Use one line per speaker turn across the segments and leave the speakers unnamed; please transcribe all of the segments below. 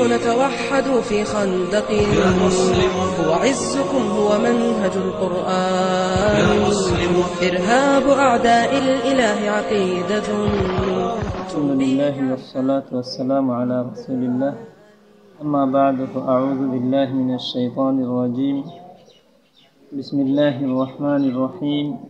المسلمون توحدوا في خندق. هو عزكم هو منهج القرآن. إرهاب أعداء الإله عقيدة.
الحمد لله والصلاة والسلام على رسول الله. أما بعد فأعوذ بالله من الشيطان الرجيم. بسم الله الرحمن الرحيم.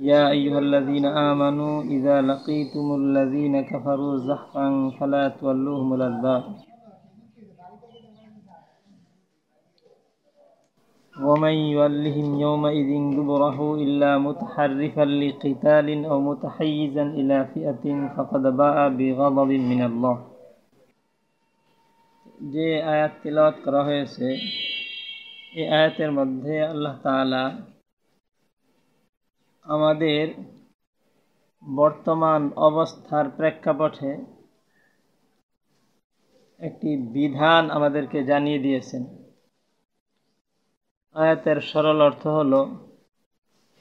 يا أيها الذين آمنوا إذا لقيتم الذين كفروا زحفا فلا تولوهم الأدبار ومن يولهم يومئذ دبره إلا متحرفا لقتال أو متحيزا إلى فئة فقد باء بغضب من الله যে আয়াত তিলাওয়াত করা হয়েছে এই আয়াতের মধ্যে আল্লাহ তাআলা আমাদের বর্তমান অবস্থার প্রেক্ষাপটে একটি বিধান আমাদেরকে জানিয়ে দিয়েছেন। আয়াতের সরল অর্থ হল,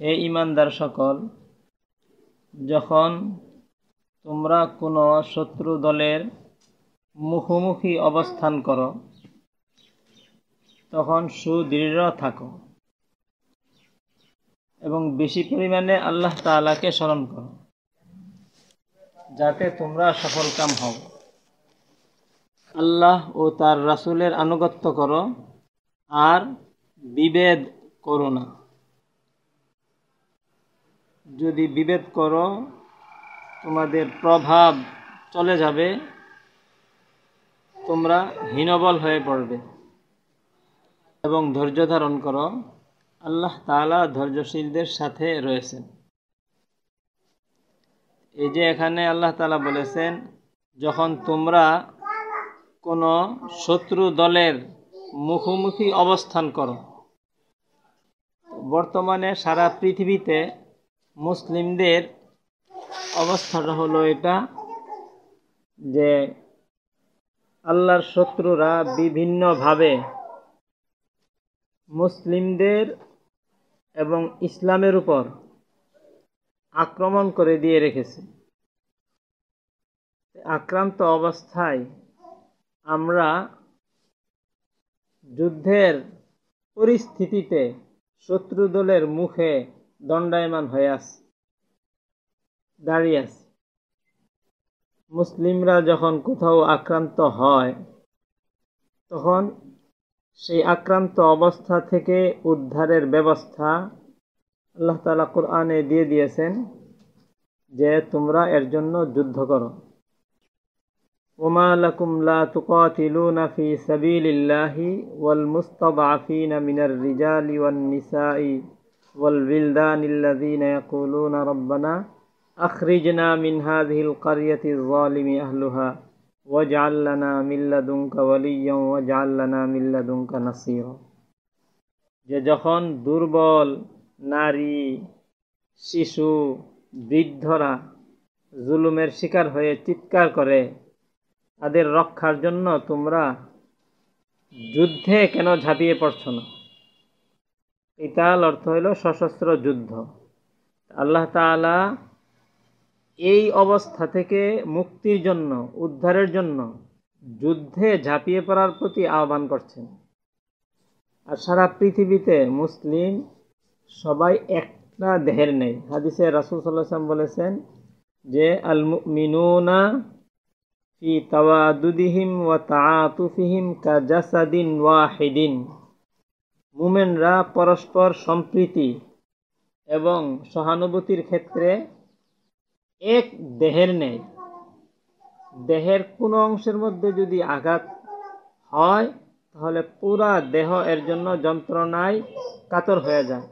হে ইমানদার সকল, যখন তোমরা কোনো শত্রু দলের মুখোমুখি অবস্থান করো, তখন সুদৃঢ় থাকো। এবং বেশি পরিমাণে আল্লাহ তাআলাকে স্মরণ করো, যাতে তোমরা সফল কাম হও। আল্লাহ ও তার রাসুলের আনুগত্য করো, আর বিভেদ করো না। যদি বিভেদ করো, তোমাদের প্রভাব চলে যাবে, তোমরা হীনবল হয়ে পড়বে এবং ধৈর্য ধারণ করো। আল্লাহ তাআলা ধৈর্যশীলদের সাথে রয়েছেন। এই যে এখানে আল্লাহ তালা বলেছেন, যখন তোমরা কোনো শত্রু দলের মুখোমুখি অবস্থান করো, বর্তমানে সারা পৃথিবীতে মুসলিমদের অবস্থাটা হলো এটা যে আল্লাহর শত্রুরা বিভিন্নভাবে মুসলিমদের এবং ইসলামের উপর আক্রমণ করে দিয়ে রেখেছে। আক্রান্ত অবস্থায় আমরা যুদ্ধের পরিস্থিতিতে শত্রু দলের মুখে দণ্ডায়মান হয়ে আছে, দাঁড়িয়ে আছে। মুসলিমরা যখন কোথাও আক্রান্ত হয়, তখন সেই আক্রান্ত অবস্থা থেকে উদ্ধারের ব্যবস্থা আল্লাহ তালা কোরআনে দিয়ে দিয়েছেন যে তোমরা এর জন্য যুদ্ধ করো। ওমা লাকুমলা তুকাতিলুনা ফি সাবিলিল্লাহি ওয়াল মুস্তাদাফিনা মিনার রিজালি ওয়ান নিসাই ওয়াল বিলদানিল্লাযিনা ইয়াকুলুনা রাব্বানা আখরিজনা মিন হাযিহিল কারিয়াতি যালিমি আহলুহা। ওয়াজাল লানা মিল্লাদুঙ্কা ওয়ালিয়া ওয়াজাল লানা মিল্লাদুঙ্কা নাসির যে যখন দুর্বল নারী, শিশু, বৃদ্ধরা জুলুমের শিকার হয়ে চিৎকার করে, তাদের রক্ষার জন্য তোমরা যুদ্ধে কেন ঝাঁপিয়ে পড়ছ না? ইতাল অর্থ হইল সশস্ত্র যুদ্ধ। আল্লাহ তালা এই অবস্থা থেকে মুক্তির জন্য, উদ্ধারের জন্য যুদ্ধে ঝাঁপিয়ে পড়ার প্রতি আহ্বান করছেন। আর সারা পৃথিবীতে মুসলিম সবাই একটা দেহের নেই। হাদিসে রাসুল সাল্লাম বলেছেন যে আল মিনুনা ফি তাওয়াদুদিহিম ওয়া তাআতুফিহিম কাজাসাদিন ওয়াহিদিন। মুমেনরা পরস্পর সম্প্রীতি এবং সহানুভূতির ক্ষেত্রে এক দেহের নেই। দেহের কোনো অংশের মধ্যে যদি আঘাত হয়, তাহলে পুরা দেহ এর জন্য যন্ত্রণায় কাতর হয়ে যায়।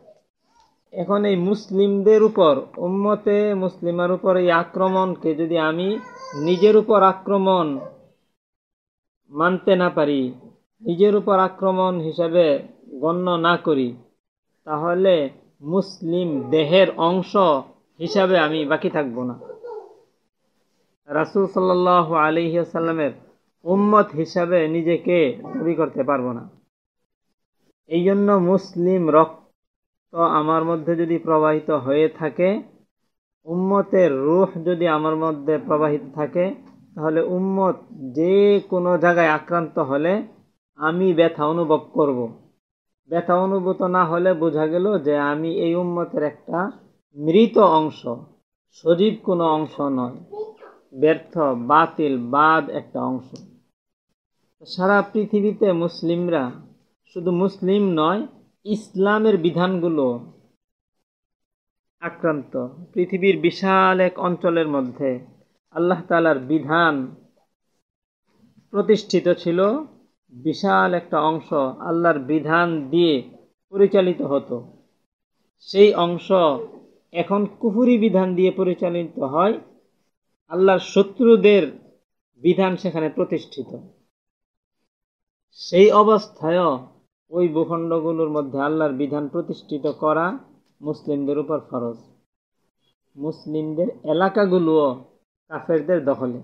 এখন এই মুসলিমদের উপর, উম্মতে মুসলিমার উপর এই আক্রমণকে যদি আমি নিজের উপর আক্রমণ মানতে না পারি, নিজের উপর আক্রমণ হিসাবে গণ্য না করি, তাহলে মুসলিম দেহের অংশ হিসাবে আমি বাকি থাকব না রাসুল সাল্লাহ আলহিসাল্লামের উম্মত হিসাবে নিজেকে দাবি করতে পারব না এই জন্য মুসলিম রক্ত আমার মধ্যে যদি প্রবাহিত হয়ে থাকে, উম্মতের রুহ যদি আমার মধ্যে প্রবাহিত থাকে, তাহলে উম্মত যে কোনো জায়গায় আক্রান্ত হলে আমি ব্যথা অনুভব করব। ব্যথা অনুভূত না হলে বোঝা গেল যে আমি এই উম্মতের একটা মৃত অংশ, সজীব কোনো অংশ নয়। ব্যর্থ, বাতিল, বাদ একটা অংশ। সারা পৃথিবীতে মুসলিমরা শুধু মুসলিম নয়, ইসলামের বিধানগুলো আক্রান্ত। পৃথিবীর বিশাল এক অঞ্চলের মধ্যে আল্লাহ তালার বিধান প্রতিষ্ঠিত ছিল, বিশাল একটা অংশ আল্লাহর বিধান দিয়ে পরিচালিত হতো। সেই অংশ এখন কুফুরি বিধান দিয়ে পরিচালিত হয়, আল্লাহর শত্রুদের বিধান সেখানে প্রতিষ্ঠিত। সেই অবস্থায়ও ওই ভূখণ্ডগুলোর মধ্যে আল্লাহর বিধান প্রতিষ্ঠিত করা মুসলিমদের উপর ফরজ। মুসলিমদের এলাকাগুলোও কাফেরদের দখলে।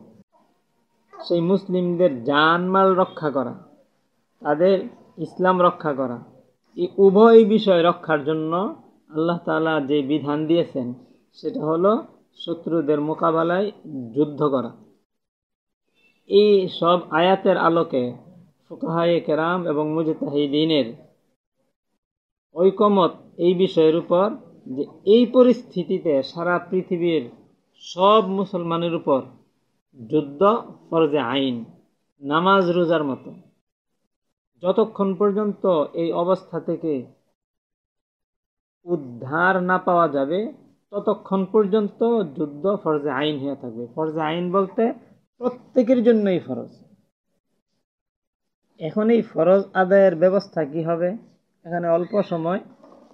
সেই মুসলিমদের জানমাল রক্ষা করা, তাদের ইসলাম রক্ষা করা, এই উভয় বিষয় রক্ষার জন্য আল্লাহ তালা যে বিধান দিয়েছেন, সেটা হলো শত্রুদের মোকাবেলায় যুদ্ধ করা। এই সব আয়াতের আলোকে ফুকাহায়ে কেরাম এবং মুজতাহিদিনের ঐকমত এই বিষয়ের উপর যে এই পরিস্থিতিতে সারা পৃথিবীর সব মুসলমানের উপর যুদ্ধ ফরজে আইন, নামাজ রোজার মতো। যতক্ষণ পর্যন্ত এই অবস্থা থেকে উদ্ধার না পাওয়া যাবে, ততক্ষণ পর্যন্ত যুদ্ধ ফরজে আইন হয়ে থাকবে। ফরজে আইন বলতে প্রত্যেকের জন্যই ফরজ। এখন এই ফরজ আদায়ের ব্যবস্থা কি হবে? এখানে অল্প সময়,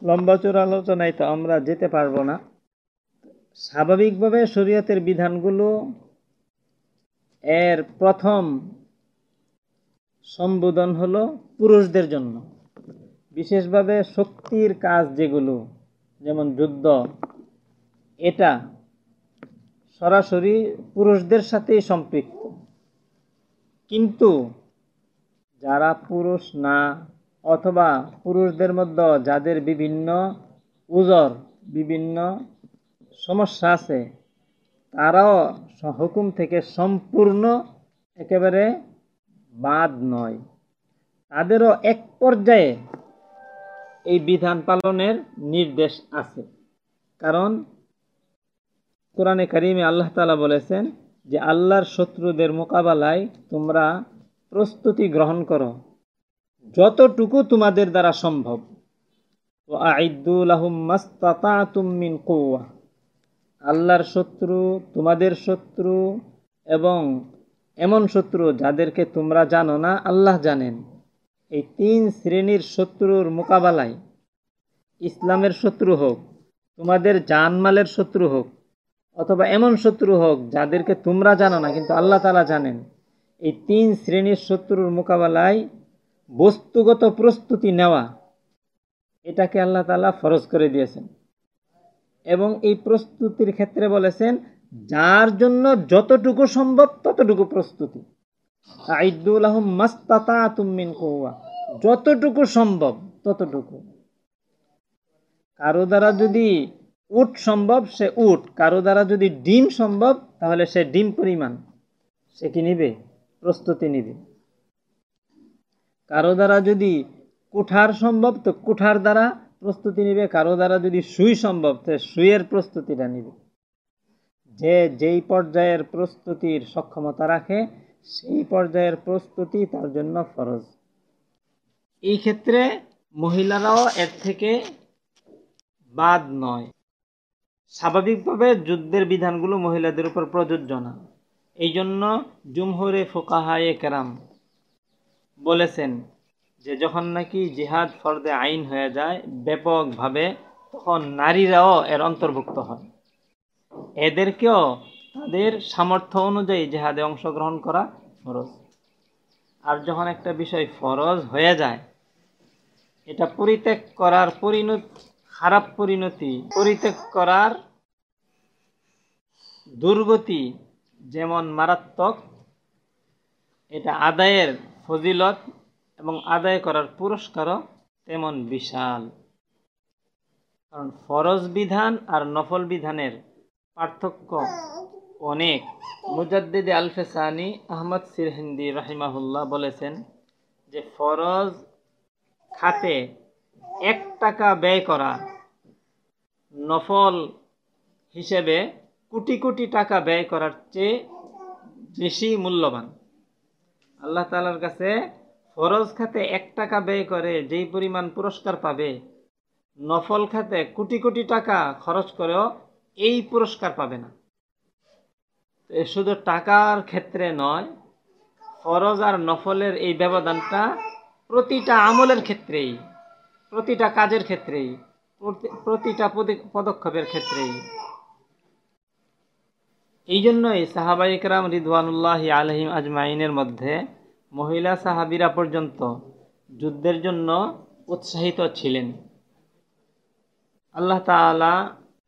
লম্বা চোর আলোচনায় তো আমরা যেতে পারব না। স্বাভাবিকভাবে শরীয়তের বিধানগুলো এর প্রথম সম্বোধন হলো পুরুষদের জন্য। বিশেষভাবে শক্তির কাজ যেগুলো, যেমন যুদ্ধ, এটা সরাসরি পুরুষদের সাথেই সম্পৃক্ত। কিন্তু যারা পুরুষ না, অথবা পুরুষদের মধ্যে যাদের বিভিন্ন উজর, বিভিন্ন সমস্যা আছে, তারাও হুকুম থেকে সম্পূর্ণ একেবারে বাদ নয়। তাদেরও এক পর্যায়ে এই বিধান পালনের নির্দেশ আছে। কারণ কোরআনে কারিমে আল্লাহ তালা বলেছেন যে, আল্লাহর শত্রুদের মোকাবেলায় তোমরা প্রস্তুতি গ্রহণ করো, যতটুকু তোমাদের দ্বারা সম্ভব। ও আহমিন কৌয়া আল্লাহর শত্রু, তোমাদের শত্রু এবং এমন শত্রু যাদেরকে তোমরা জানো না, আল্লাহ জানেন। এই তিন শ্রেণির শত্রুর মোকাবেলায় ইসলামের শত্রু হোক, তোমাদের জানমালের শত্রু হোক, অথবা এমন শত্রু হোক যাদেরকে তোমরা জানো না, কিন্তু আল্লাহ তালা জানেন, এই তিন শ্রেণির শত্রুর মোকাবেলায় বস্তুগত প্রস্তুতি নেওয়া, এটাকে আল্লাহ তালা ফরজ করে দিয়েছেন। এবং এই প্রস্তুতির ক্ষেত্রে বলেছেন, যার জন্য যতটুকু সম্ভব ততটুকু প্রস্তুতি। যতটুকু সম্ভব, ততটুকু। কারও দ্বারা যদি উট সম্ভব, সে উট। কারও দ্বারা যদি ডিম সম্ভব, তাহলে সে ডিম পরিমাণ। সে কি নিবে? প্রস্তুতি নিবে। কারও দ্বারা যদি কুঠার সম্ভব, তো কুঠার দ্বারা প্রস্তুতি নিবে। কারও দ্বারা যদি সুই সম্ভব, তো সুইয়ের প্রস্তুতিটা নিবে। যে যেই পর্যায়ের প্রস্তুতির সক্ষমতা রাখে সেই পর্যায়ের প্রস্তুতি তার জন্য ফরজ। এই ক্ষেত্রে মহিলারাও এর থেকে বাদ নয়। স্বাভাবিকভাবে যুদ্ধের বিধানগুলো মহিলাদের উপর প্রযোজ্য না। এই জন্য জুমহুরে ফোকাহায়ে কেরাম বলেছেন যে, যখন নাকি জিহাদ ফর্দে আইন হয়ে যায় ব্যাপকভাবে, তখন নারীরাও এর অন্তর্ভুক্ত হয়। এদেরকেও তাদের সামর্থ্য অনুযায়ী জেহাদে অংশগ্রহণ করা ফরজ। আর যখন একটা বিষয় ফরজ হয়ে যায়, এটা পরিত্যাগ করার পরিণত, খারাপ পরিণতি, পরিত্যাগ করার দুর্গতি যেমন মারাত্মক, এটা আদায়ের ফজিলত এবং আদায় করার পুরস্কারও তেমন বিশাল। কারণ ফরজ বিধান আর নফল বিধানের পার্থক্য অনেক। মুজাদ্দিদ আলফেসানি আহমদ সিরহিন্দি রাহিমাহুল্লাহ বলেছেন যে ফরজ খাতে এক টাকা ব্যয় করা নফল হিসেবে কোটি কোটি টাকা ব্যয় করার চেয়ে বেশি মূল্যবান। আল্লাহ তালার কাছে ফরজ খাতে এক টাকা ব্যয় করে যেই পরিমাণ পুরস্কার পাবে, নফল খাতে কোটি কোটি টাকা খরচ করেও এই পুরস্কার পাবে না। শুধু টাকার ক্ষেত্রে নয় ফরজ আর নফলের এই ব্যবধানটা প্রতিটা আমলের ক্ষেত্রেই, প্রতিটা কাজের ক্ষেত্রেই প্রতিটা পদক্ষেপের ক্ষেত্রেই। এই জন্যই সাহাবাই ইকরাম রিদওয়ানুল্লাহ আলহিম আজমাইনের মধ্যে মহিলা সাহাবিরা পর্যন্ত যুদ্ধের জন্য উৎসাহিত ছিলেন। আল্লাহ তালা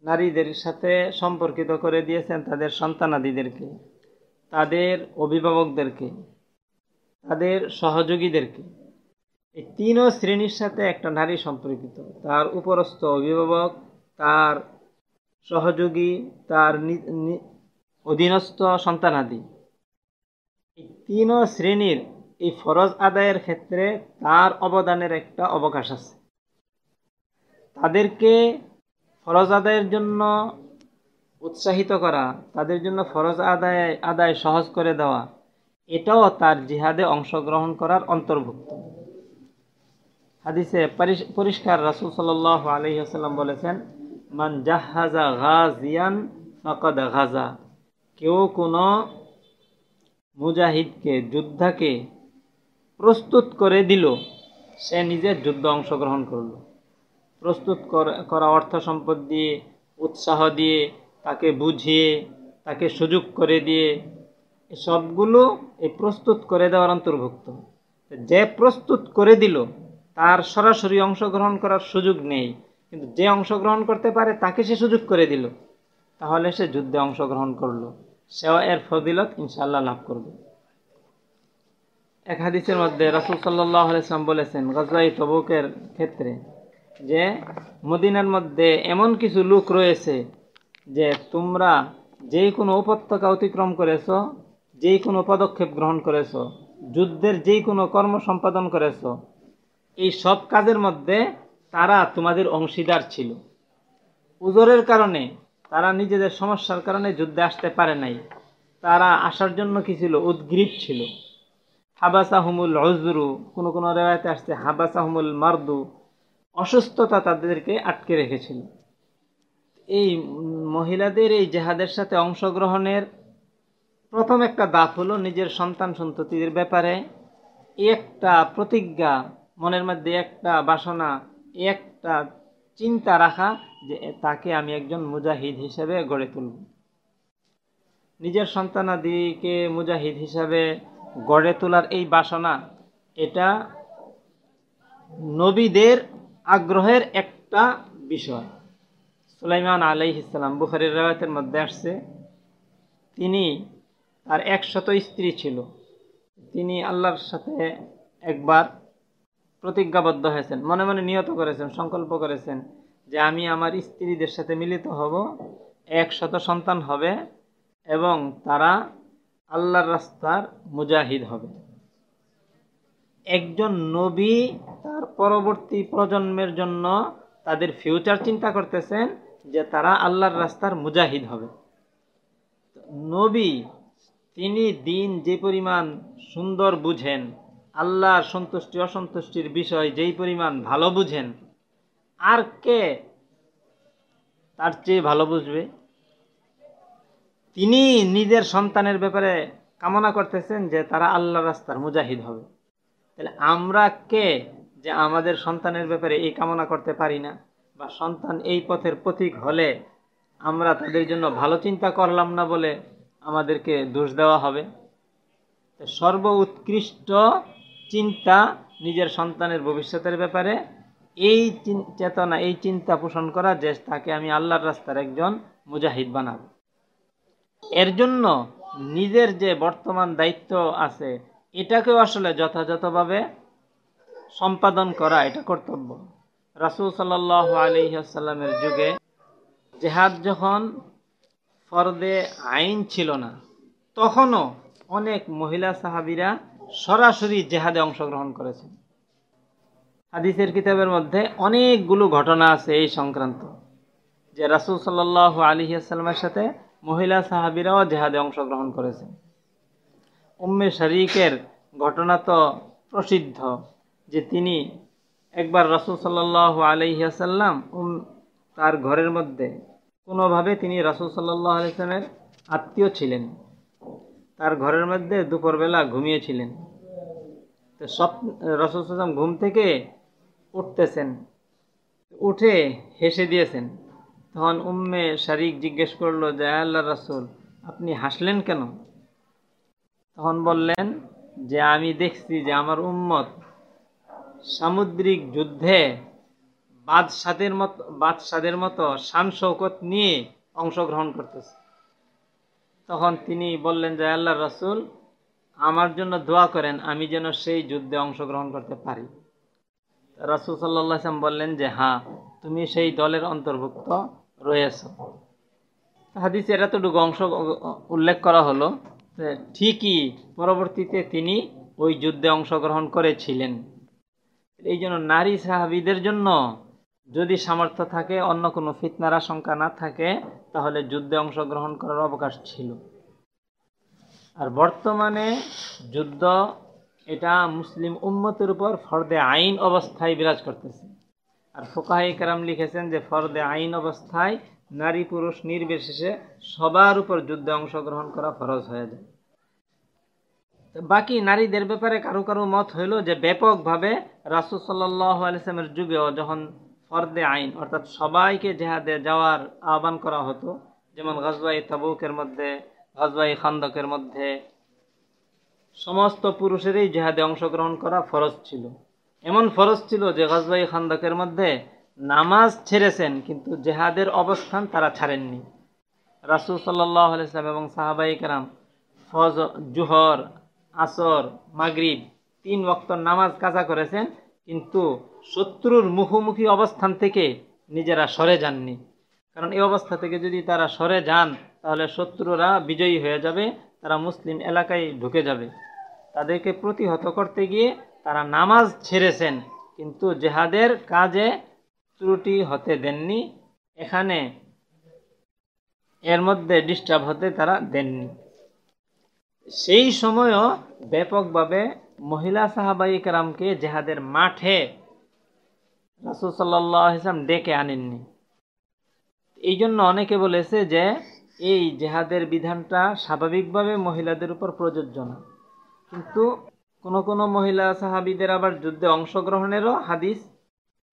নারীদের সাথে সম্পর্কিত করে দিয়েছেন তাদের সন্তানাদিদেরকে, তাদের অভিভাবকদেরকে, তাদের সহযোগীদেরকে। এই তিনও শ্রেণির সাথে একটা নারী সম্পর্কিত। তার উপরস্থ অভিভাবক, তার সহযোগী, তার অধীনস্থ সন্তানাদি। এই তিনও শ্রেণির এই ফরজ আদায়ের ক্ষেত্রে তার অবদানের একটা অবকাশ আছে। তাদেরকে ফরজ আদায়ের জন্য উৎসাহিত করা, তাদের জন্য ফরজ আদায় আদায় সহজ করে দেওয়া, এটাও তার জিহাদে অংশগ্রহণ করার অন্তর্ভুক্ত। হাদিসে পরিষ্কার রাসুল সাল আলহি আসাল্লাম বলেছেন, মান জাহাজা গাজিয়ান ফকদ গাজা। কেউ কোনো মুজাহিদকে, যোদ্ধাকে প্রস্তুত করে দিল, সে নিজের যুদ্ধ অংশগ্রহণ করল। প্রস্তুত করা অর্থ সম্পদ দিয়ে উৎসাহ দিয়ে তাকে বুঝিয়ে, তাকে সুযোগ করে দিয়ে সবগুলো এই প্রস্তুত করে দেওয়ার অন্তর্ভুক্ত। যে প্রস্তুত করে দিল, তার সরাসরি অংশগ্রহণ করার সুযোগ নেই। কিন্তু যে অংশগ্রহণ করতে পারে, তাকে সে সুযোগ করে দিল। তাহলে সে যুদ্ধে অংশগ্রহণ করল। সেও এর ফদিলত ইনশাল্লাহ লাভ করবে। এক হাদিসের মধ্যে রাসুল সাল্লাহ আলাইসলাম বলেছেন গজবাই তবুকের ক্ষেত্রে যে মদিনার মধ্যে এমন কিছু লোক রয়েছে যে তোমরা যেই কোনো উপত্যকা অতিক্রম করেছ যেই কোনো পদক্ষেপ গ্রহণ করেছ, যুদ্ধের যেই কোনো কর্ম সম্পাদন করেছ, এই সব কাজের মধ্যে তারা তোমাদের অংশীদার ছিল। উজরের কারণে তারা নিজেদের সমস্যার কারণে যুদ্ধে আসতে পারে নাই। তারা আসার জন্য কি ছিল উদ্গ্রীব ছিল। হাবাসাহুমুল হজরু কোনো কোনো রেওয়ায়তে আসছে হাবাসাহুমুল মারদু অসুস্থতা তাদেরকে আটকে রেখেছিল। এই মহিলাদের এই জেহাদের সাথে অংশগ্রহণের প্রথম একটা দাপ হলো নিজের সন্তান সন্ততিদের ব্যাপারে একটা প্রতিজ্ঞা, মনের মধ্যে একটা বাসনা, একটা চিন্তা রাখা যে তাকে আমি একজন মুজাহিদ হিসেবে গড়ে তুলব। নিজের সন্তানাদিকে মুজাহিদ হিসাবে গড়ে তোলার এই বাসনা, এটা নবীদের আগ্রহের একটা বিষয়। সুলাইমান আলাইহ ইসলাম বুখারির রেওয়াতের মধ্যে আসছে, তিনি তার একশত স্ত্রী ছিল। তিনি আল্লাহর সাথে একবার প্রতিজ্ঞাবদ্ধ হয়েছেন, মনে মনে নিয়ত করেছেন, সংকল্প করেছেন যে আমি আমার স্ত্রীদের সাথে মিলিত হব, একশত সন্তান হবে এবং তারা আল্লাহর রাস্তার মুজাহিদ হবে। একজন নবী তার পরবর্তী প্রজন্মের জন্য তাদের ফিউচার চিন্তা করতেছেন যে তারা আল্লাহর রাস্তার মুজাহিদ হবে। নবী, তিনি দিন যে পরিমাণ সুন্দর বুঝেন, আল্লাহর সন্তুষ্টি, অসন্তুষ্টির বিষয় যেই পরিমাণ ভালো বুঝেন, আর কে তার চেয়ে ভালো বুঝবে? তিনি নিজের সন্তানের ব্যাপারে কামনা করতেছেন যে তারা আল্লাহ রাস্তার মুজাহিদ হবে। তাহলে আমরা কে যে আমাদের সন্তানের ব্যাপারে এই কামনা করতে পারি না? বা সন্তান এই পথের পথিক হলে আমরা তাদের জন্য ভালো চিন্তা করলাম না বলে আমাদেরকে দোষ দেওয়া হবে? সর্ব উৎকৃষ্ট চিন্তা নিজের সন্তানের ভবিষ্যতের ব্যাপারে, এই চেতনা, এই চিন্তা পোষণ করা যে তাকে আমি আল্লাহর রাস্তার একজন মুজাহিদ বানাবো। এর জন্য নিজের যে বর্তমান দায়িত্ব আছে এটাকেও আসলে যথাযথভাবে সম্পাদন করা এটা কর্তব্য। রাসুল সাল্লাহ আলিহাসাল্লামের যুগে জেহাদ যখন ফরদে আইন ছিল না, তখনও অনেক মহিলা সাহাবিরা সরাসরি জেহাদে অংশগ্রহণ করেছেন। হাদিসের কিতাবের মধ্যে অনেকগুলো ঘটনা আছে এই সংক্রান্ত, যে রাসুল সাল্লাহ আলিহাসাল্লামের সাথে মহিলা সাহাবিরাও জেহাদে অংশগ্রহণ করেছেন। উম্মে শরিকের ঘটনা তো প্রসিদ্ধ যে তিনি একবার রাসুল সাল্লাহ উম, তার ঘরের মধ্যে কোনোভাবে তিনি রাসুল সাল্লাহ আলিয়াল্লামের আত্মীয় ছিলেন। তার ঘরের মধ্যে দুপুরবেলা ঘুমিয়েছিলেন তো সব, রসুল সাল্লাম ঘুম থেকে উঠতেছেন। উঠে হেসে দিয়েছেন। তখন উম্মে শারিক জিজ্ঞেস করল, যে আল্লাহ রাসুল, আপনি হাসলেন কেন? তখন বললেন যে, আমি দেখছি যে আমার উম্মত সামুদ্রিক যুদ্ধে বাদশাদের মতো বাদশাদের মতো শান নিয়ে অংশগ্রহণ করতেছে। তখন তিনি বললেন যে আল্লাহ রাসুল, আমার জন্য দোয়া করেন, আমি যেন সেই যুদ্ধে অংশগ্রহণ করতে পারি। রাসুল সাল্লাম বললেন যে হ্যাঁ তুমি সেই দলের অন্তর্ভুক্ত রয়েছ। হাদিসের এতটুকু অংশ উল্লেখ করা হলো ঠিকই, পরবর্তীতে তিনি ওই যুদ্ধে অংশগ্রহণ করেছিলেন। এই জন্য নারী সাহাবিদের জন্য যদি সামর্থ্য থাকে, অন্য কোনো ফিতনার আশঙ্কা না থাকে, তাহলে যুদ্ধে অংশগ্রহণ করার অবকাশ ছিল। আর বর্তমানে যুদ্ধ এটা মুসলিম উম্মতের উপর ফর্দে আইন অবস্থায় বিরাজ করতেছে। আর ফোকাহাই কারাম লিখেছেন যে, ফর্দে আইন অবস্থায় নারী পুরুষ নির্বিশেষে সবার উপর যুদ্ধে অংশগ্রহণ করা ফরজ হয়ে যায়। বাকি নারীদের ব্যাপারে কারও কারও মত হইল যে ব্যাপকভাবে রাসুল সাল্লাহ যুগেও যখন ফর্দে আইন, অর্থাৎ সবাইকে জেহাদে যাওয়ার আহ্বান করা হতো, যেমন গজবাই তাবুকের মধ্যে গজবাই খান্দকের মধ্যে, সমস্ত পুরুষেরই জেহাদে অংশগ্রহণ করা ফরজ ছিল। এমন ফরজ ছিল যে গজবাই খান্দকের মধ্যে নামাজ ছেড়েছেন, কিন্তু জেহাদের অবস্থান তারা ছাড়েননি। রাসুল সাল্লাহ আলাইসলাম এবং সাহাবাই কেরাম ফজ জুহর আসর, মাগরিব তিন বক্তর নামাজ কাজা করেছেন, কিন্তু শত্রুর মুখোমুখি অবস্থান থেকে নিজেরা সরে যাননি। কারণ এই অবস্থা থেকে যদি তারা সরে যান, তাহলে শত্রুরা বিজয়ী হয়ে যাবে, তারা মুসলিম এলাকায় ঢুকে যাবে। তাদেরকে প্রতিহত করতে গিয়ে তারা নামাজ ছেড়েছেন, কিন্তু জেহাদের কাজে ত্রুটি হতে দেননি। এখানে এর মধ্যে ডিস্টার্ব হতে তারা দেননি। সেই সময়ও ব্যাপকভাবে মহিলা সাহাবাই কারামকে জেহাদের মাঠে রাসুল সাল্লাহ ইসলাম ডেকে আনেননি। এই জন্য অনেকে বলেছে যে এই জেহাদের বিধানটা স্বাভাবিকভাবে মহিলাদের উপর প্রযোজ্য না। কিন্তু কোনো কোনো মহিলা সাহাবিদের আবার যুদ্ধে অংশগ্রহণেরও হাদিস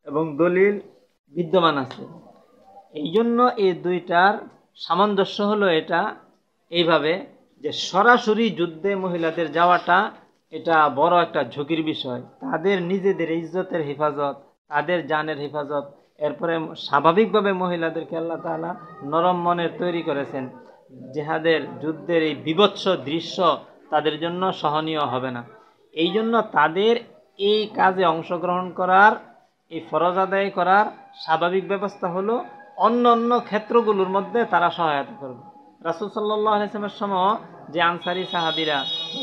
এবং দলিল বিদ্যমান আছে। এই জন্য এই দুইটার সামঞ্জস্য হলো এটা, এইভাবে যে সরাসরি যুদ্ধে মহিলাদের যাওয়াটা এটা বড় একটা ঝুঁকির বিষয়। তাদের নিজেদের ইজ্জতের হেফাজত, তাদের জানের হেফাজত, এরপরে স্বাভাবিকভাবে মহিলাদেরকে আল্লাহ তালা নরম মনের তৈরি করেছেন। যেহাদের যুদ্ধের এই বিভৎস দৃশ্য তাদের জন্য সহনীয় হবে না। এই জন্য তাদের এই কাজে অংশগ্রহণ করার, এই ফরজ আদায় করার স্বাভাবিক ব্যবস্থা হলো অন্য অন্য ক্ষেত্রগুলোর মধ্যে তারা সহায়তা করবে। রাসুল সাল্লাহ আলিয়ামের সময় যে আনসারি সাহাবিরা,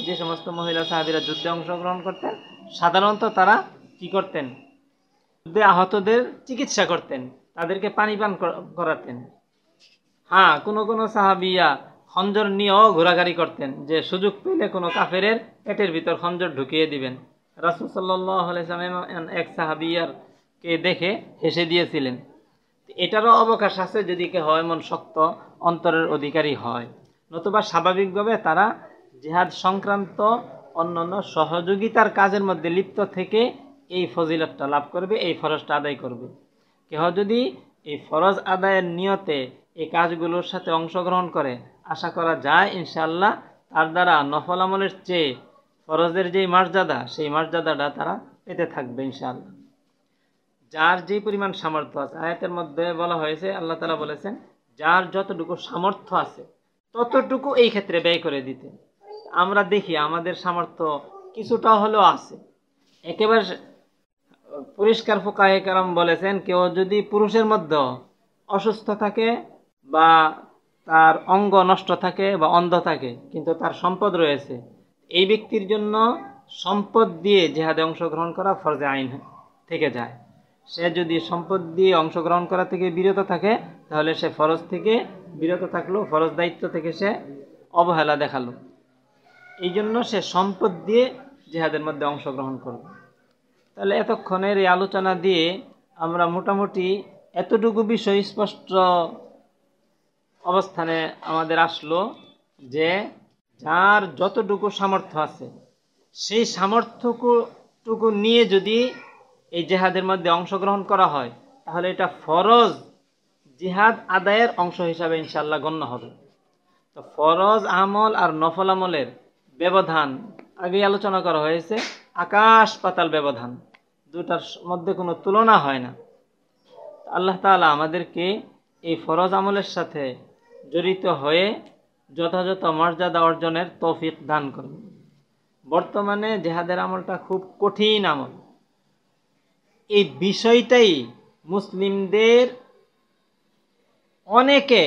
যে সমস্ত মহিলা সাহাবিরা যুদ্ধে অংশগ্রহণ করতেন, সাধারণত তারা কি করতেন? যুদ্ধে আহতদের চিকিৎসা করতেন, তাদেরকে পানি পান করাতেন। হ্যাঁ কোনো কোনো সাহাবিয়া খঞ্জর নিয়েও ঘোরাঘাড়ি করতেন, যে সুযোগ পেলে কোনো কাফেরের পেটের ভিতর খঞ্জর ঢুকিয়ে দিবেন। রাসুল সাল্লাহ এক সাহাবিয়ার কে দেখে হেসে দিয়েছিলেন। এটারও অবকাশ আছে যদি কে হয় এমন শক্ত, অন্তরের অধিকারী হয়। নতুবা স্বাভাবিকভাবে তারা জেহাদ সংক্রান্ত অন্যান্য সহযোগিতার কাজের মধ্যে লিপ্ত থেকে এই ফজিলতটা লাভ করবে, এই ফরজটা আদায় করবে। কেহ যদি এই ফরজ আদায়ের নিয়তে এই কাজগুলোর সাথে অংশগ্রহণ করে, আশা করা যায় ইনশাল্লাহ তার দ্বারা নফল আমলের চেয়ে ফরজের যেই মর্যাদা, সেই মর্যাদাটা তারা পেতে থাকবে ইনশাআল্লাহ। যার যে পরিমাণ সামর্থ্য আছে, আয়াতের মধ্যে বলা হয়েছে, আল্লাহ তালা বলেছেন, যার যতটুকু সামর্থ্য আছে, ততটুকু এই ক্ষেত্রে ব্যয় করে দিতে। আমরা দেখি আমাদের সামর্থ্য কিছুটা হলেও আছে। একেবারে পরিষ্কার ফোকাহে কারাম বলেছেন, কেউ যদি পুরুষের মধ্যে অসুস্থ থাকে বা তার অঙ্গ নষ্ট থাকে বা অন্ধ থাকে, কিন্তু তার সম্পদ রয়েছে, এই ব্যক্তির জন্য সম্পদ দিয়ে জেহাদে অংশগ্রহণ করা ফরজে আইন থেকে যায়। সে যদি সম্পদ দিয়ে অংশগ্রহণ করা থেকে বিরত থাকে, তাহলে সে ফরজ থেকে বিরত থাকল, ফরজ দায়িত্ব থেকে সে অবহেলা দেখাল। এই জন্য সে সম্পদ দিয়ে জেহাদের মধ্যে অংশগ্রহণ করবে তাহলে এতক্ষণের এই আলোচনা দিয়ে আমরা মোটামুটি এতটুকু বিষয় স্পষ্ট অবস্থানে আমাদের আসলো যে, যার যতটুকু সামর্থ্য আছে, সেই সামর্থ্যটুকু নিয়ে যদি এই জেহাদের মধ্যে অংশগ্রহণ করা হয়, তাহলে এটা ফরজ জিহাদ আদায়ের অংশ হিসাবে ইনশাল্লাহ গণ্য হবে। তো ফরজ আমল আর নফল আমলের ব্যবধান, আগেই আলোচনা করা হয়েছে, আকাশ পাতাল ব্যবধান, দুটার মধ্যে কোনো তুলনা হয় না। আল্লাহ তালা আমাদেরকে এই ফরজ আমলের সাথে জড়িত হয়ে যথাযথ মর্যাদা অর্জনের তৌফিক দান করুন। বর্তমানে জেহাদের আমলটা খুব কঠিন আমল। এই বিষয়টাই মুসলিমদের অনেকে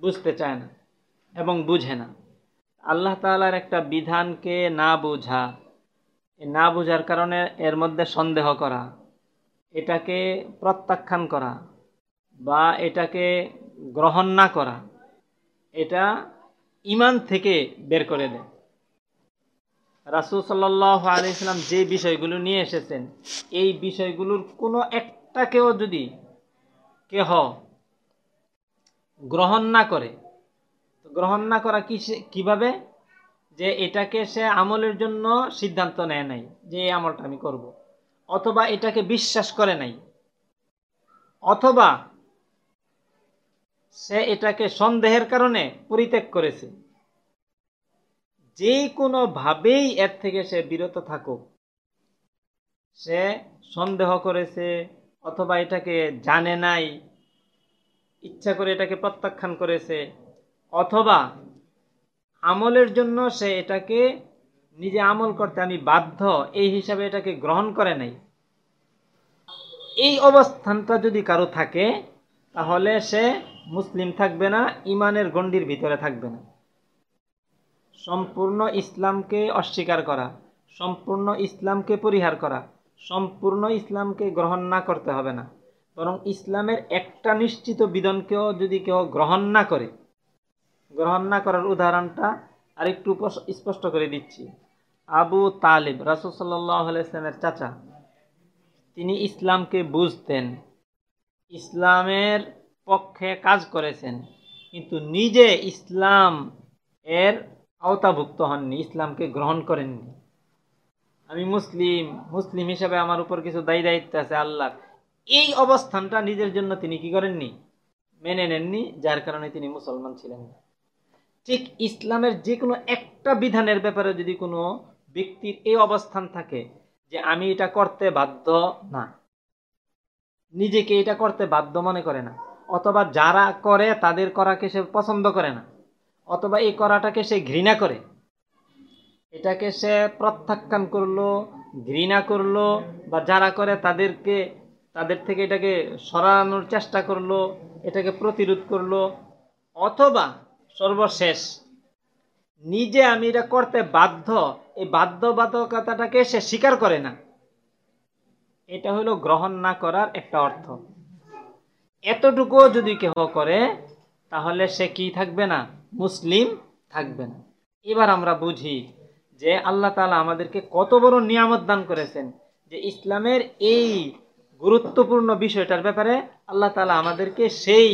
বুঝতে চায় না এবং বুঝে না। আল্লাহ তালার একটা বিধানকে না বোঝা না বোঝার কারণে এর মধ্যে সন্দেহ করা, এটাকে প্রত্যাখ্যান করা বা এটাকে গ্রহণ না করা, এটা ইমান থেকে বের করে দেয়। রাসুল সাল্লাহ আলিয়াল্লাম যে বিষয়গুলো নিয়ে এসেছেন, এই বিষয়গুলোর কোনো একটাকেও যদি কেহ গ্রহণ না করে গ্রহণ না করা কি কীভাবে? যে এটাকে সে আমলের জন্য সিদ্ধান্ত নেয় নাই, যে এই আমলটা আমি করব। অথবা এটাকে বিশ্বাস করে নাই। অথবা সে এটাকে সন্দেহের কারণে পরিত্যাগ করেছে। যে কোনোভাবেই এর থেকে সে বিরত থাকুক। সে সন্দেহ করেছে অথবা এটাকে জানে নাই, ইচ্ছা করে এটাকে প্রত্যাখ্যান করেছে, অথবা আমলের জন্য সে এটাকে নিজে আমল করতে আমি বাধ্য, এই হিসাবে এটাকে গ্রহণ করে নাই। এই অবস্থানটা যদি কারও থাকে, তাহলে সে মুসলিম থাকবে না ইমানের গণ্ডির ভিতরে থাকবে না। সম্পূর্ণ ইসলামকে অস্বীকার করা, সম্পূর্ণ ইসলামকে পরিহার করা, সম্পূর্ণ ইসলামকে গ্রহণ না করতে হবে না। বরং ইসলামের একটা নিশ্চিত বিধানকেও যদি কেউ গ্রহণ না করে, গ্রহণ না করার উদাহরণটা আরেকটু স্পষ্ট করে দিচ্ছি। আবু তালিব, রাসুল সাল্লামের চাচা, তিনি ইসলামকে বুঝতেন, ইসলামের পক্ষে কাজ করেছেন, কিন্তু নিজে ইসলাম এর আওতাভুক্ত হননি, ইসলামকে গ্রহণ করেননি। আমি মুসলিম মুসলিম হিসাবে আমার উপর কিছু দায়ী দায়িত্ব আছে আল্লাহ এই অবস্থানটা নিজের জন্য তিনি কি করেননি? মেনে নেননি, যার কারণে তিনি মুসলমান ছিলেন না। ঠিক ইসলামের যে কোনো একটা বিধানের ব্যাপারে যদি কোনো ব্যক্তির এই অবস্থান থাকে যে আমি এটা করতে বাধ্য না, নিজেকে এটা করতে বাধ্য মনে করে না, অথবা যারা করে তাদের করাকে সে পছন্দ করে না অথবা এই করাটাকে সে ঘৃণা করে। এটাকে সে প্রত্যাখ্যান করল, ঘৃণা করল বা যারা করে তাদেরকে, তাদের থেকে এটাকে সরানোর চেষ্টা করল, এটাকে প্রতিরোধ করল, অথবা সর্বশেষ নিজে আমি এটা করতে বাধ্য, এই বাধ্যবাধকতাটাকে সে স্বীকার করে না। এটা হলো গ্রহণ না করার একটা অর্থ। এতটুকুও যদি কেহ করে, তাহলে সে কি থাকবে না? মুসলিম থাকবে না। এবার আমরা বুঝি যে আল্লাহ তালা আমাদেরকে কত বড় নিয়ামত দান করেছেন যে ইসলামের এই গুরুত্বপূর্ণ বিষয়টার ব্যাপারে আল্লাহ তালা আমাদেরকে সেই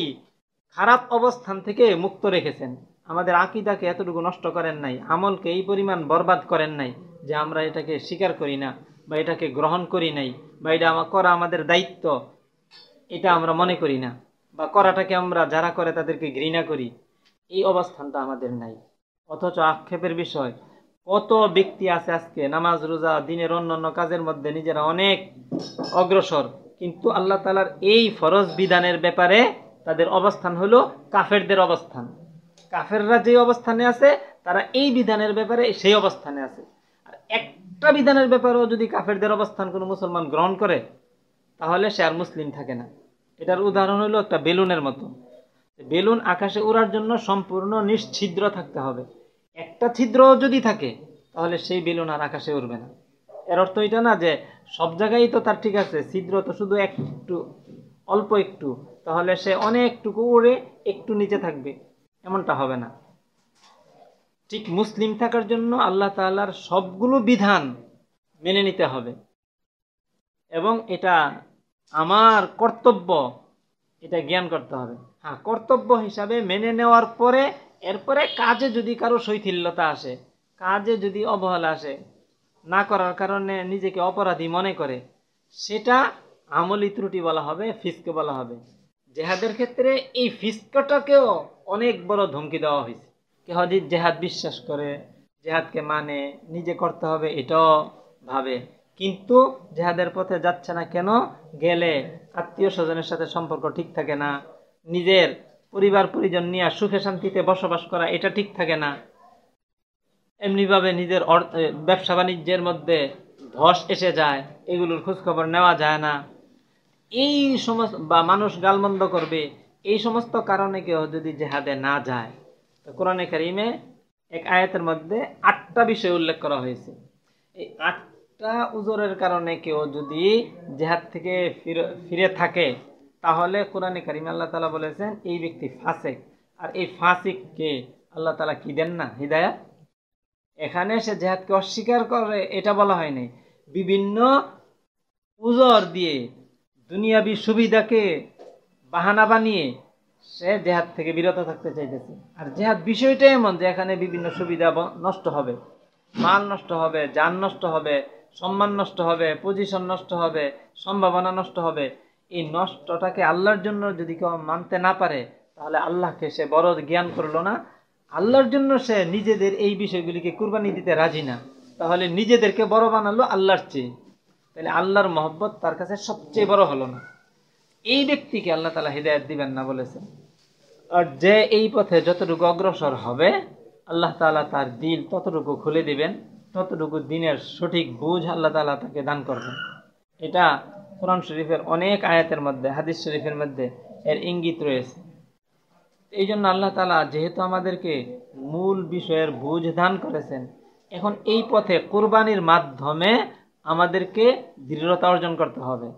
খারাপ অবস্থান থেকে মুক্ত রেখেছেন। আমাদের আকিদাকে এতটুকু নষ্ট করেন নাই, আমলকে এই পরিমাণ বরবাদ করেন নাই যে আমরা এটাকে স্বীকার করি না বা এটাকে গ্রহণ করি নাই বা এটা আমার করা আমাদের দায়িত্ব। এটা আমরা মনে করি না বা করাটাকে আমরা যারা করে তাদেরকে ঘৃণা করি। এই অবস্থানটা আমাদের নাই। অথচ আক্ষেপের বিষয়, কত ব্যক্তি আছে আজকে নামাজ, রোজা, দিনের অন্যান্য কাজের মধ্যে নিজেরা অনেক অগ্রসর, কিন্তু আল্লাহ তালার এই ফরজ বিধানের ব্যাপারে তাদের অবস্থান হলো কাফেরদের অবস্থান। কাফেররা যে অবস্থানে আছে, তারা এই বিধানের ব্যাপারে সেই অবস্থানে আছে। আর একটা বিধানের ব্যাপারেও যদি কাফেরদের অবস্থান কোনো মুসলমান গ্রহণ করে, তাহলে সে আর মুসলিম থাকে না। এটার উদাহরণ হলো একটা বেলুনের মতো। বেলুন আকাশে উড়ার জন্য সম্পূর্ণ নিশ্ছিদ্র থাকতে হবে। একটা ছিদ্র যদি থাকে, তাহলে সেই বেলুন আর আকাশে উড়বে না। এর অর্থ এটা না যে সব জায়গায় তো তার ঠিক আছে, ছিদ্র তো শুধু একটু, অল্প একটু, তাহলে সে অনেকটুকু উড়ে একটু নিচে থাকবে। এমনটা হবে না। ঠিক মুসলিম থাকার জন্য আল্লাহ তাআলার সবগুলো বিধান মেনে নিতে হবে। এবং এটা আমার কর্তব্য, এটা জ্ঞান করতে হবে। হ্যাঁ কর্তব্য হিসাবে মেনে নেওয়ার পরে, এরপরে কাজে যদি কারও শৈথিল্যতা আসে, কাজে যদি অবহেলা আসে, না করার কারণে নিজেকে অপরাধী মনে করে, সেটা আমলি ত্রুটি বলা হবে, ফিসকে বলা হবে। জেহাদের ক্ষেত্রে এই ফিসকটাকেও অনেক বড় ধমকি দেওয়া হয়েছে। কেহ জেহাদ বিশ্বাস করে, জেহাদকে মানে নিজে করতে হবে, এটাও ভাবে। কিন্তু জেহাদের পথে যাচ্ছে না কেন? গেলে আত্মীয় স্বজনের সাথে সম্পর্ক ঠিক থাকে না। নিজের পরিবার পরিজন নিয়ে সুখে শান্তিতে বসবাস করা, এটা ঠিক থাকে না। এমনিভাবে নিজের ব্যবসা বাণিজ্যের মধ্যে ধস এসে যায়, এগুলোর খোঁজখবর নেওয়া যায় না। এই সমস্ত, বা মানুষ গালমন্দ করবে, এই সমস্ত কারণে কেউ যদি জেহাদে না যায়। তো কোরআনে কারিমে এক আয়াতের মধ্যে আটটা বিষয় উল্লেখ করা হয়েছে। এই আটটা উজরের কারণে কেউ যদি জেহাদ থেকে ফিরে ফিরে থাকে তাহলে কোরআনে কারিমে আল্লাহ তালা বলেছেন, এই ব্যক্তি ফাসেক। আর এই ফাসিককে আল্লাহ তালা কি দেন না? হৃদায়াত এখানে সে জেহাদকে অস্বীকার করে, এটা বলা হয়নি। বিভিন্ন উজর দিয়ে দুনিয়াবি সুবিধাকে বাহানা বানিয়ে সে জেহাদ থেকে বিরত থাকতে চাইতেছে। আর জেহাদ বিষয়টাই এমন যে এখানে বিভিন্ন সুবিধা নষ্ট হবে। মাল নষ্ট হবে যান নষ্ট হবে, সম্মান নষ্ট হবে পজিশন নষ্ট হবে, সম্ভাবনা নষ্ট হবে। এই নষ্টটাকে আল্লাহর জন্য যদি কেউ মানতে না পারে, তাহলে আল্লাহকে সে বড় জ্ঞান করল না। আল্লাহর জন্য সে নিজেদের এই বিষয়গুলিকে কুরবানি দিতে রাজি না। তাহলে নিজেদেরকে বড় বানালো আল্লাহর চেয়ে। তাহলে আল্লাহর মহব্বত তার কাছে সবচেয়ে বড় হলো না। এই ব্যক্তিকে আল্লাহ তালা হৃদায়ত দিবেন না বলেছেন। আর যে এই পথে যতটুকু অগ্রসর হবে, আল্লাহ তাআলা তার দিল ততটুকু খুলে দিবেন, ততটুকু দিনের সঠিক বুঝ আল্লাহ তালা তাকে দান করবেন। এটা কোরআন শরীফের অনেক আয়াতের মধ্যে, হাদিস শরীফের মধ্যে এর ইঙ্গিত রয়েছে। এই জন্য আল্লাহ তালা যেহেতু আমাদেরকে মূল বিষয়ের বুঝ দান করেছেন, এখন এই পথে কোরবানির মাধ্যমে আমাদেরকে দৃঢ়তা অর্জন করতে হবে।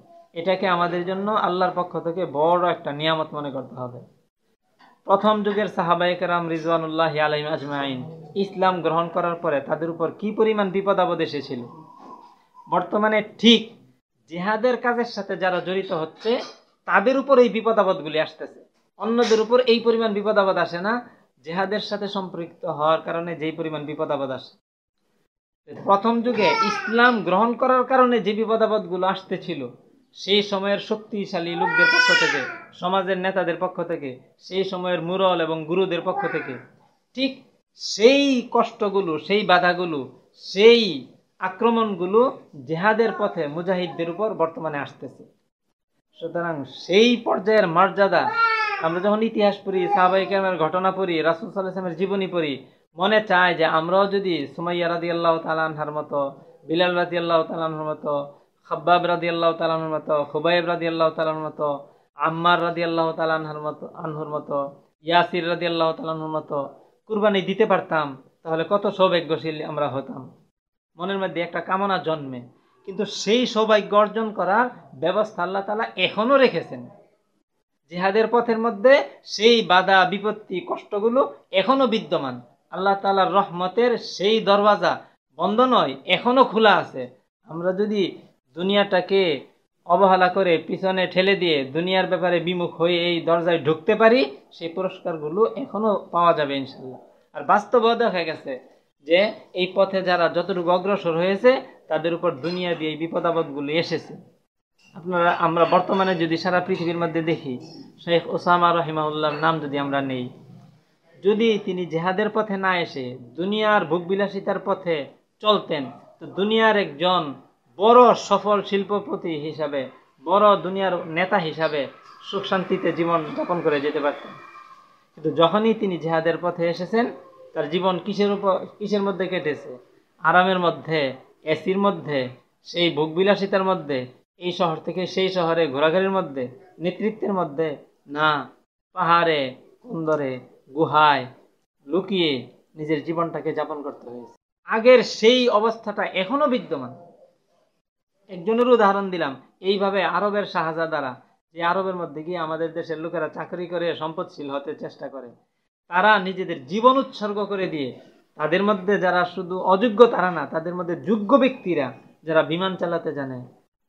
এটাকে আমাদের জন্য আল্লাহর পক্ষ থেকে বড় একটা নিয়ামত মনে করতে হবে। প্রথম যুগের সাহাবাইকেরাম রিজওয়ানুল্লাহ আলাইম আজমাইন ইসলাম গ্রহণ করার পরে তাদের উপর কি পরিমাণ বিপদ আপদ এসেছিল? বর্তমানে ঠিক জিহাদের কাজের সাথে যারা জড়িত হচ্ছে, তাদের উপর এই বিপদ আপদগুলি আসতেছে। অন্যদের উপর এই পরিমাণ বিপদ আপদ আসে না, জেহাদের সাথে সম্পৃক্ত হওয়ার কারণে যেই পরিমাণ বিপদ আপদ আসে। প্রথম যুগে ইসলাম গ্রহণ করার কারণে যে বিপদ আপদগুলো আসতেছিল, সেই সময়ের শক্তিশালী লোকদের পক্ষ থেকে, সমাজের নেতাদের পক্ষ থেকে, সেই সময়ের মুরল এবং গুরুদের পক্ষ থেকে, ঠিক সেই কষ্টগুলো, সেই বাধাগুলো, সেই আক্রমণগুলো জেহাদের পথে মুজাহিদদের উপর বর্তমানে আসতেছে। সুতরাং সেই পর্যায়ের মর্যাদা আমরা যখন ইতিহাস পড়ি সাহাবাই কেরামের ঘটনা পড়ি, রাসুল সাল্লাহামের জীবনী পড়ি, মনে চায় যে আমরাও যদি সুমাইয়া রাদি আল্লাহ তালানহার মতো, বিলাল রাদি আল্লাহ তালানহার মতো, খাব্বাব রাদি আল্লাহ তালানহার মতো, খুবাইব রাদি আল্লাহ তালানহার মতো, আম্মার রাদি আল্লাহ তালানহার মতো, আনহুর মতো, ইয়াসির রাদি আল্লাহ তালানহুর মতো কুরবানি দিতে পারতাম, তাহলে কত সৌভাগ্যশীল আমরা হতাম। মনের মধ্যে একটা কামনা জন্মে। কিন্তু সেই সৌভাগ্য অর্জন করার ব্যবস্থা আল্লাহ তালা এখনও রেখেছেন। জিহাদের পথের মধ্যে সেই বাধা, বিপত্তি, কষ্টগুলো এখনও বিদ্যমান। আল্লাহ তালার রহমতের সেই দরওয়াজা বন্ধ নয়, এখনও খোলা আছে। আমরা যদি দুনিয়াটাকে অবহেলা করে পিছনে ঠেলে দিয়ে দুনিয়ার ব্যাপারে বিমুখ হয়ে এই দরজায় ঢুকতে পারি, সেই পুরস্কারগুলো এখনও পাওয়া যাবে ইনশাল্লাহ আর বাস্তব দেখা গেছে। যে এই পথে যারা যতটুকু অগ্রসর হয়েছে, তাদের উপর দুনিয়া দিয়ে এই বিপদ আপদগুলো এসেছে। আপনারা, আমরা বর্তমানে যদি সারা পৃথিবীর মধ্যে দেখি, শেখ ওসামা রহিমাউল্লাহর নাম যদি আমরা নেই, যদি তিনি জেহাদের পথে না এসে দুনিয়ার ভোগবিলাসিতার পথে চলতেন, তো দুনিয়ার একজন বড় সফল শিল্পপতি হিসাবে, বড় দুনিয়ার নেতা হিসাবে সুখ শান্তিতে জীবন যাপন করে যেতে পারতেন। কিন্তু যখনই তিনি জেহাদের পথে এসেছেন তার জীবন কিসের উপর, কিসের মধ্যে কেটেছে? আরামের মধ্যে, এসির মধ্যে, সেই ভোগবিলাসিতার মধ্যে, এই শহর থেকে সেই শহরে ঘোরাঘুরির মধ্যে, নেতৃত্বের মধ্যে? না। পাহাড়ে, কুন্দরে, গুহায় লুকিয়ে নিজের জীবনটাকে যাপন করতে হয়েছে। আগের সেই অবস্থাটা এখনও বিদ্যমান। একজনের উদাহরণ দিলাম। এইভাবে আরবের শাহজাদারা, যে আরবের মধ্যে গিয়ে আমাদের দেশের লোকেরা চাকরি করে, সম্পদশীল হতে চেষ্টা করে তারা নিজেদের জীবন উৎসর্গ করে দিয়ে তাদের মধ্যে যারা শুধু অযোগ্য তারা না, তাদের মধ্যে যোগ্য ব্যক্তিরা যারা বিমান চালাতে জানে,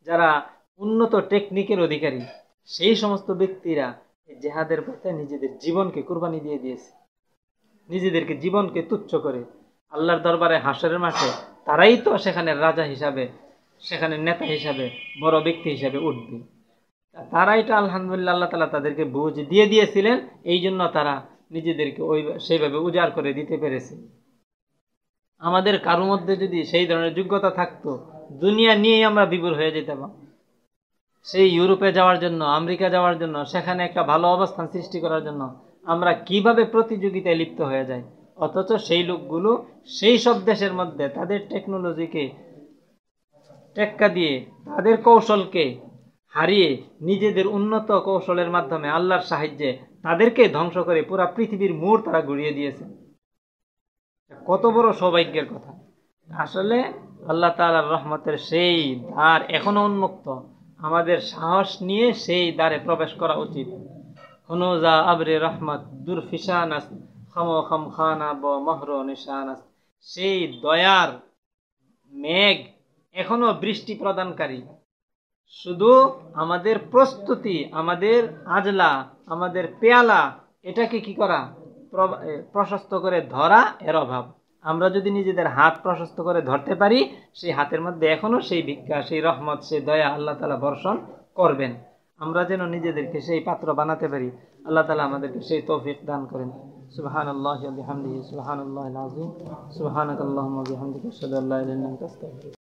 যারা উন্নত টেকনিকের অধিকারী, সেই সমস্ত ব্যক্তিরা জেহাদের পথে নিজেদের জীবনকে কুরবানি দিয়ে দিয়েছে। নিজেদেরকে জীবনকে তুচ্ছ করে। আল্লাহর দরবারে হাসরের মাঠে তারাই তো সেখানে রাজা হিসাবে, সেখানে নেতা হিসাবে, বড় ব্যক্তি হিসাবে উঠবে। তারা এটা আলহামদুলিল্লাহ আল্লাহ তালা তাদেরকে বুঝ দিয়ে দিয়েছিলেন এই জন্য তারা নিজেদেরকে ওই সেইভাবে উজাড় করে দিতে পেরেছে। আমাদের কারোর মধ্যে যদি সেই ধরনের যোগ্যতা থাকতো, দুনিয়া নিয়েই আমরা বিভোর হয়ে যেতাম। সেই ইউরোপে যাওয়ার জন্য, আমেরিকা যাওয়ার জন্য, সেখানে একটা ভালো অবস্থান সৃষ্টি করার জন্য আমরা কীভাবে প্রতিযোগিতায় লিপ্ত হয়ে যাই? অথচ সেই লোকগুলো সেই সব দেশের মধ্যে তাদের টেকনোলজিকে টেক্কা দিয়ে, তাদের কৌশলকে হারিয়ে নিজেদের উন্নত কৌশলের মাধ্যমে আল্লাহর সাহায্যে তাদেরকে ধ্বংস করে পুরা পৃথিবীর মূর তারা ঘুরিয়ে দিয়েছে। কত বড় সৌভাগ্যের কথা। আসলে আল্লাহ তালার রহমতের সেই দ্বার এখনও উন্মুক্ত। আমাদের সাহস নিয়ে সেই দ্বারে প্রবেশ করা উচিত। হনুজা আবরে রহমত দুর ফিসানাস, খম খম খানা ব মহর নিশানাস। সেই দয়ার মেঘ এখনও বৃষ্টি প্রদানকারী। শুধু আমাদের প্রস্তুতি, আমাদের আজলা, আমাদের পেয়ালা, এটাকে কি করা? প্রশস্ত করে ধরা এর অভাব। আমরা যদি নিজেদের হাত প্রশস্ত করে ধরতে পারি, সেই হাতের মধ্যে এখনও সেই ভিক্ষা, সেই রহমত, সেই দয়া আল্লাহ তালা বর্ষণ করবেন। আমরা যেন নিজেদেরকে সেই পাত্র বানাতে পারি। আল্লাহ তালা আমাদেরকে সেই তৌফিক দান করেন। বিহামদিহি সুবহান